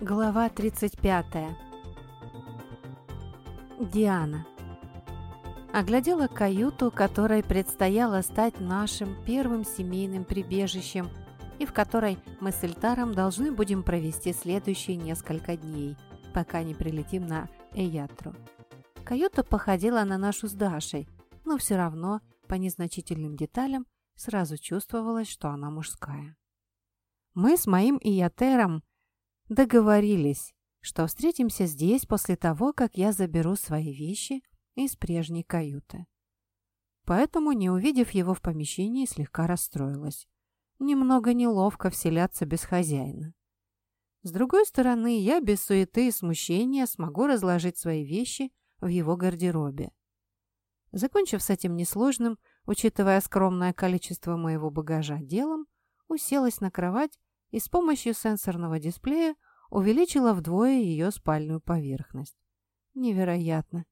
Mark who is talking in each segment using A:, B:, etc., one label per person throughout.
A: Глава 35. Диана. Оглядела каюту, которой предстояло стать нашим первым семейным прибежищем и в которой мы с Эльтаром должны будем провести следующие несколько дней, пока не прилетим на Эятру. Каюта походила на нашу с Дашей, но все равно, по незначительным деталям, сразу чувствовалось, что она мужская. Мы с моим Иятером договорились, что встретимся здесь после того, как я заберу свои вещи из прежней каюты. Поэтому, не увидев его в помещении, слегка расстроилась. Немного неловко вселяться без хозяина. С другой стороны, я без суеты и смущения смогу разложить свои вещи в его гардеробе. Закончив с этим несложным, учитывая скромное количество моего багажа, делом, уселась на кровать и с помощью сенсорного дисплея увеличила вдвое ее спальную поверхность. Невероятно.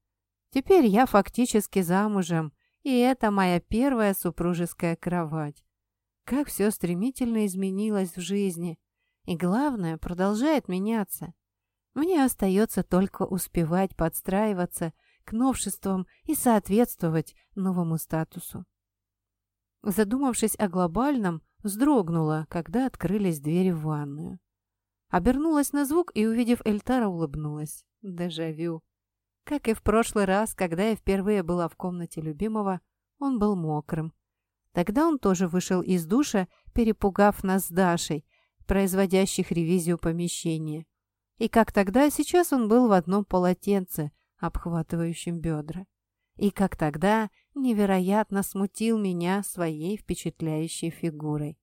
A: Теперь я фактически замужем, и это моя первая супружеская кровать. Как все стремительно изменилось в жизни. И главное, продолжает меняться. Мне остается только успевать подстраиваться к новшествам и соответствовать новому статусу. Задумавшись о глобальном, вздрогнула, когда открылись двери в ванную. Обернулась на звук и, увидев Эльтара, улыбнулась. Дежавю. Как и в прошлый раз, когда я впервые была в комнате любимого, он был мокрым. Тогда он тоже вышел из душа, перепугав нас с Дашей, производящих ревизию помещения. И как тогда, сейчас он был в одном полотенце, обхватывающем бедра. И как тогда, невероятно смутил меня своей впечатляющей фигурой.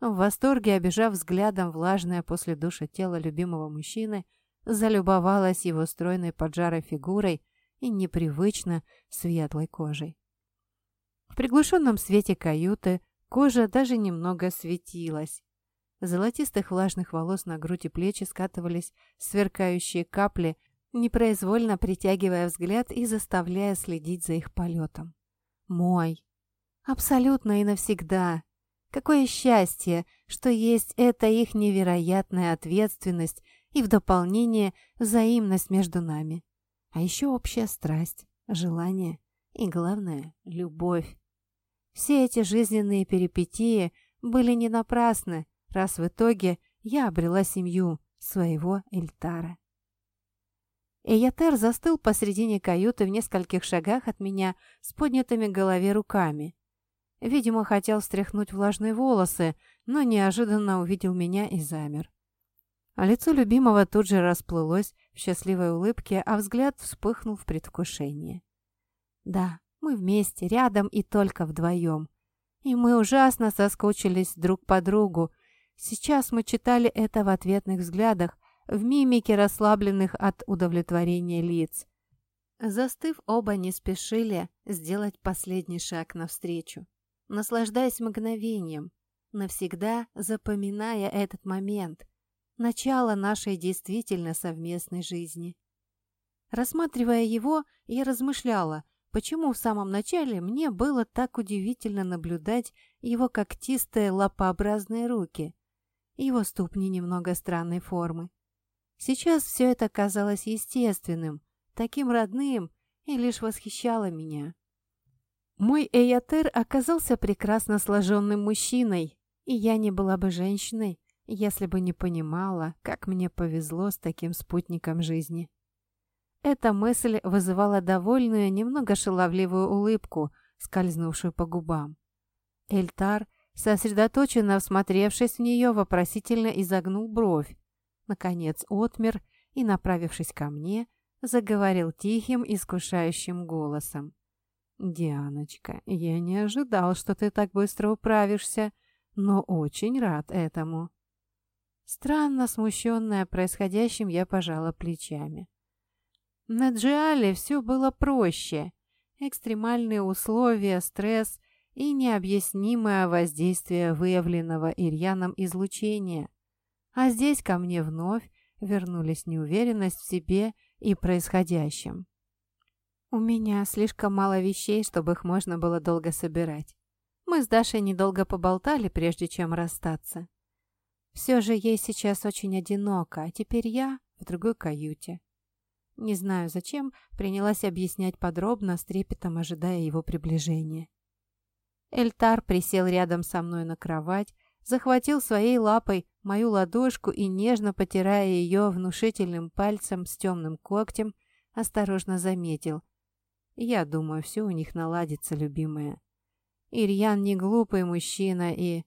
A: В восторге, обижав взглядом влажное после душа тело любимого мужчины, залюбовалась его стройной поджарой фигурой и непривычно светлой кожей. В приглушенном свете каюты кожа даже немного светилась. Золотистых влажных волос на грудь и плечи скатывались сверкающие капли, непроизвольно притягивая взгляд и заставляя следить за их полетом. Мой. Абсолютно и навсегда. Какое счастье, что есть эта их невероятная ответственность и в дополнение взаимность между нами. А еще общая страсть, желание и, главное, любовь. Все эти жизненные перипетии были не напрасны, раз в итоге я обрела семью своего Эльтара. Эйятер застыл посредине каюты в нескольких шагах от меня с поднятыми голове руками. Видимо, хотел встряхнуть влажные волосы, но неожиданно увидел меня и замер. А лицо любимого тут же расплылось в счастливой улыбке, а взгляд вспыхнул в предвкушении. Да, мы вместе, рядом и только вдвоем. И мы ужасно соскучились друг по другу. Сейчас мы читали это в ответных взглядах, в мимике расслабленных от удовлетворения лиц. Застыв, оба не спешили сделать последний шаг навстречу наслаждаясь мгновением, навсегда запоминая этот момент, начало нашей действительно совместной жизни. Рассматривая его, я размышляла, почему в самом начале мне было так удивительно наблюдать его когтистые лапообразные руки, его ступни немного странной формы. Сейчас все это казалось естественным, таким родным и лишь восхищало меня. Мой Эйотер оказался прекрасно сложенным мужчиной, и я не была бы женщиной, если бы не понимала, как мне повезло с таким спутником жизни. Эта мысль вызывала довольную, немного шаловливую улыбку, скользнувшую по губам. Эльтар, сосредоточенно всмотревшись в нее, вопросительно изогнул бровь. Наконец отмер и, направившись ко мне, заговорил тихим, искушающим голосом. «Дианочка, я не ожидал, что ты так быстро управишься, но очень рад этому». Странно смущенная происходящим, я пожала плечами. На Джиале все было проще. Экстремальные условия, стресс и необъяснимое воздействие выявленного Ирьяном излучения. А здесь ко мне вновь вернулись неуверенность в себе и происходящем. У меня слишком мало вещей, чтобы их можно было долго собирать. Мы с Дашей недолго поболтали, прежде чем расстаться. Все же ей сейчас очень одиноко, а теперь я в другой каюте. Не знаю зачем, принялась объяснять подробно, с трепетом ожидая его приближения. Эльтар присел рядом со мной на кровать, захватил своей лапой мою ладошку и, нежно потирая ее внушительным пальцем с темным когтем, осторожно заметил. «Я думаю, все у них наладится, любимая. Ирьян не глупый мужчина и...»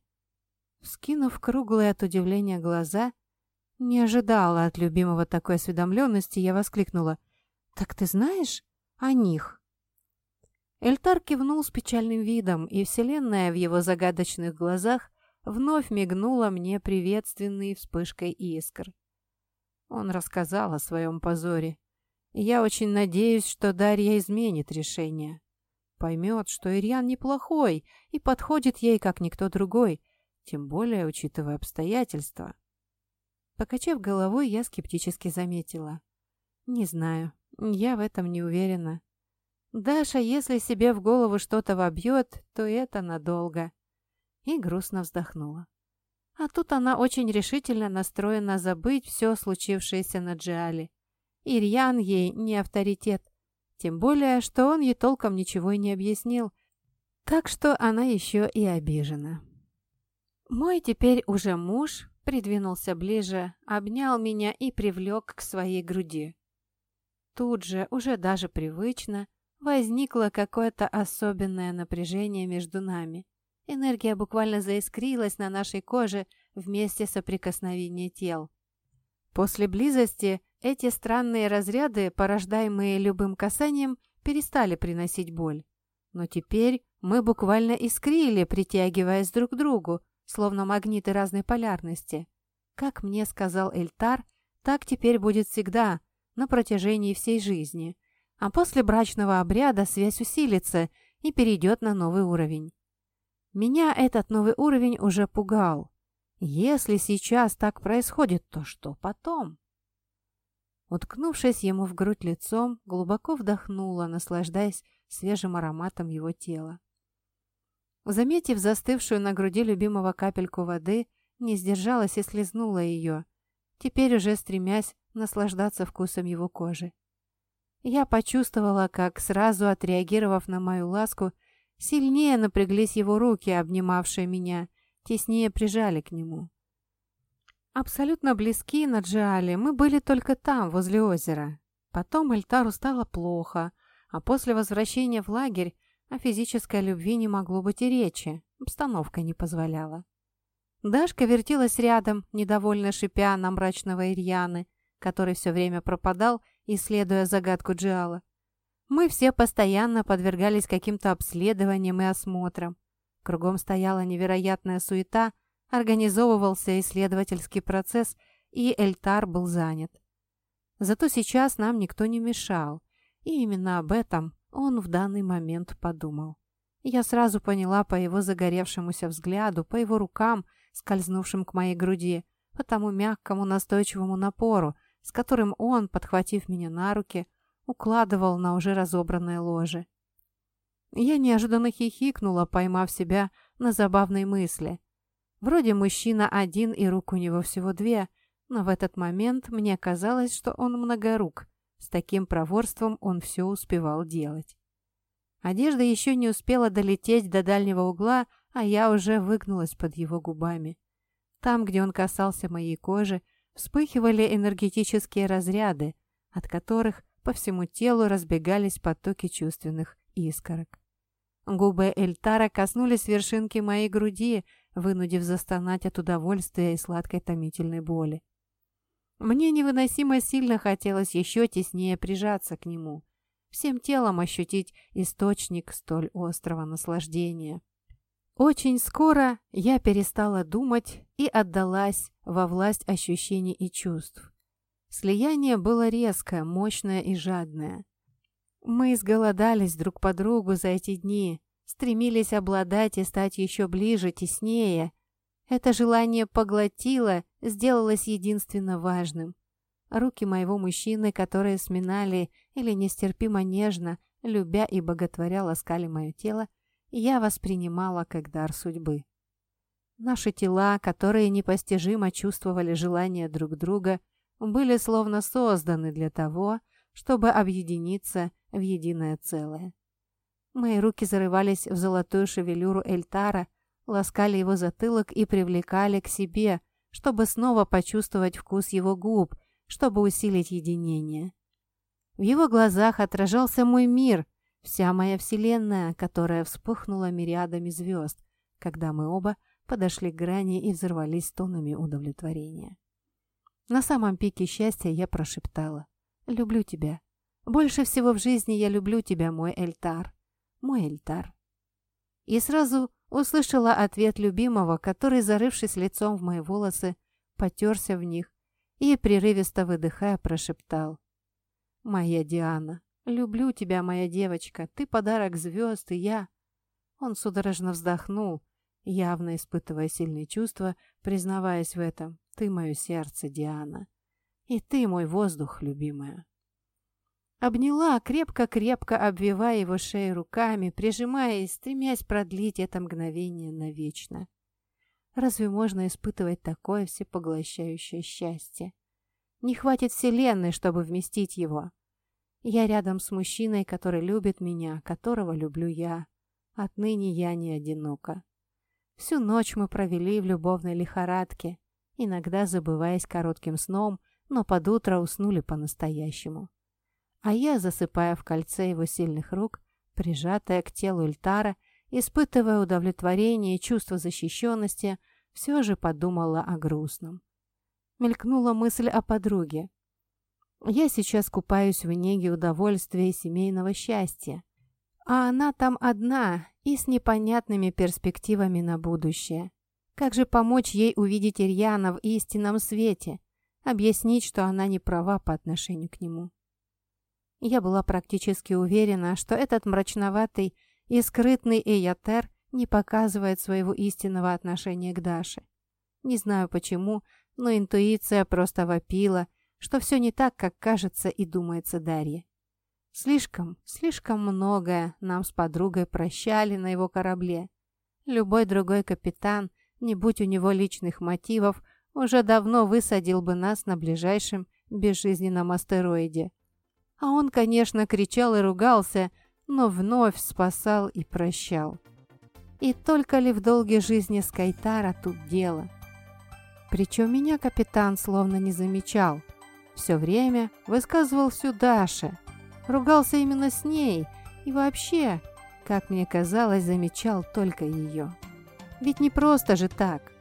A: Скинув круглые от удивления глаза, не ожидала от любимого такой осведомленности, я воскликнула. «Так ты знаешь о них?» Эльтар кивнул с печальным видом, и вселенная в его загадочных глазах вновь мигнула мне приветственной вспышкой искр. Он рассказал о своем позоре. я очень надеюсь, что Дарья изменит решение. Поймет, что Ирьян неплохой и подходит ей, как никто другой, тем более учитывая обстоятельства. Покачав головой, я скептически заметила. «Не знаю, я в этом не уверена. Даша, если себе в голову что-то вобьет, то это надолго и грустно вздохнула. А тут она очень решительно настроена забыть все случившееся на Джиале. Ирьян ей не авторитет, тем более, что он ей толком ничего и не объяснил, так что она еще и обижена. Мой теперь уже муж придвинулся ближе, обнял меня и привлек к своей груди. Тут же, уже даже привычно, возникло какое-то особенное напряжение между нами. Энергия буквально заискрилась на нашей коже вместе соприкосновения тел. После близости эти странные разряды, порождаемые любым касанием, перестали приносить боль. Но теперь мы буквально искрили, притягиваясь друг к другу, словно магниты разной полярности. Как мне сказал Эльтар, так теперь будет всегда, на протяжении всей жизни. А после брачного обряда связь усилится и перейдет на новый уровень. Меня этот новый уровень уже пугал. Если сейчас так происходит, то что потом? Уткнувшись ему в грудь лицом, глубоко вдохнула, наслаждаясь свежим ароматом его тела. Заметив застывшую на груди любимого капельку воды, не сдержалась и слезнула ее, теперь уже стремясь наслаждаться вкусом его кожи. Я почувствовала, как, сразу отреагировав на мою ласку, Сильнее напряглись его руки, обнимавшие меня, теснее прижали к нему. Абсолютно близки на Джиале мы были только там, возле озера. Потом Эльтару стало плохо, а после возвращения в лагерь о физической любви не могло быть и речи, обстановка не позволяла. Дашка вертелась рядом, недовольно шипя на мрачного Ирьяны, который все время пропадал, исследуя загадку Джиала. Мы все постоянно подвергались каким-то обследованиям и осмотрам. Кругом стояла невероятная суета, организовывался исследовательский процесс, и Эльтар был занят. Зато сейчас нам никто не мешал, и именно об этом он в данный момент подумал. Я сразу поняла по его загоревшемуся взгляду, по его рукам, скользнувшим к моей груди, по тому мягкому настойчивому напору, с которым он, подхватив меня на руки, укладывал на уже разобранное ложе. Я неожиданно хихикнула, поймав себя на забавной мысли. Вроде мужчина один и рук у него всего две, но в этот момент мне казалось, что он многорук. С таким проворством он все успевал делать. Одежда еще не успела долететь до дальнего угла, а я уже выгнулась под его губами. Там, где он касался моей кожи, вспыхивали энергетические разряды, от которых по всему телу разбегались потоки чувственных искорок. Губы Эльтара коснулись вершинки моей груди, вынудив застонать от удовольствия и сладкой томительной боли. Мне невыносимо сильно хотелось еще теснее прижаться к нему, всем телом ощутить источник столь острого наслаждения. Очень скоро я перестала думать и отдалась во власть ощущений и чувств. Слияние было резкое, мощное и жадное. Мы изголодались друг по другу за эти дни, стремились обладать и стать еще ближе, теснее. Это желание поглотило, сделалось единственно важным. Руки моего мужчины, которые сминали или нестерпимо нежно, любя и боготворя ласкали мое тело, я воспринимала как дар судьбы. Наши тела, которые непостижимо чувствовали желание друг друга, были словно созданы для того, чтобы объединиться в единое целое. Мои руки зарывались в золотую шевелюру Эльтара, ласкали его затылок и привлекали к себе, чтобы снова почувствовать вкус его губ, чтобы усилить единение. В его глазах отражался мой мир, вся моя вселенная, которая вспыхнула мириадами звезд, когда мы оба подошли к грани и взорвались тонами удовлетворения. На самом пике счастья я прошептала «Люблю тебя. Больше всего в жизни я люблю тебя, мой Эльтар. Мой Эльтар». И сразу услышала ответ любимого, который, зарывшись лицом в мои волосы, потерся в них и, прерывисто выдыхая, прошептал «Моя Диана, люблю тебя, моя девочка, ты подарок звезд, и я...» Он судорожно вздохнул, явно испытывая сильные чувства, признаваясь в этом. «Ты мое сердце, Диана, и ты мой воздух, любимая». Обняла, крепко-крепко обвивая его шею руками, прижимаясь, стремясь продлить это мгновение навечно. Разве можно испытывать такое всепоглощающее счастье? Не хватит вселенной, чтобы вместить его. Я рядом с мужчиной, который любит меня, которого люблю я. Отныне я не одинока. Всю ночь мы провели в любовной лихорадке, иногда забываясь коротким сном, но под утро уснули по-настоящему. А я, засыпая в кольце его сильных рук, прижатая к телу Эльтара, испытывая удовлетворение и чувство защищенности, все же подумала о грустном. Мелькнула мысль о подруге. Я сейчас купаюсь в неге удовольствия и семейного счастья. А она там одна и с непонятными перспективами на будущее. Как же помочь ей увидеть Ирьяна в истинном свете? Объяснить, что она не права по отношению к нему? Я была практически уверена, что этот мрачноватый и скрытный Эйотер не показывает своего истинного отношения к Даше. Не знаю почему, но интуиция просто вопила, что все не так, как кажется и думается Дарье. Слишком, слишком многое нам с подругой прощали на его корабле. Любой другой капитан, не будь у него личных мотивов, уже давно высадил бы нас на ближайшем безжизненном астероиде. А он, конечно, кричал и ругался, но вновь спасал и прощал. И только ли в долгой жизни Скайтара тут дело? Причем меня капитан словно не замечал. Все время высказывал всю Даше. Ругался именно с ней и вообще, как мне казалось, замечал только ее. Ведь не просто же так.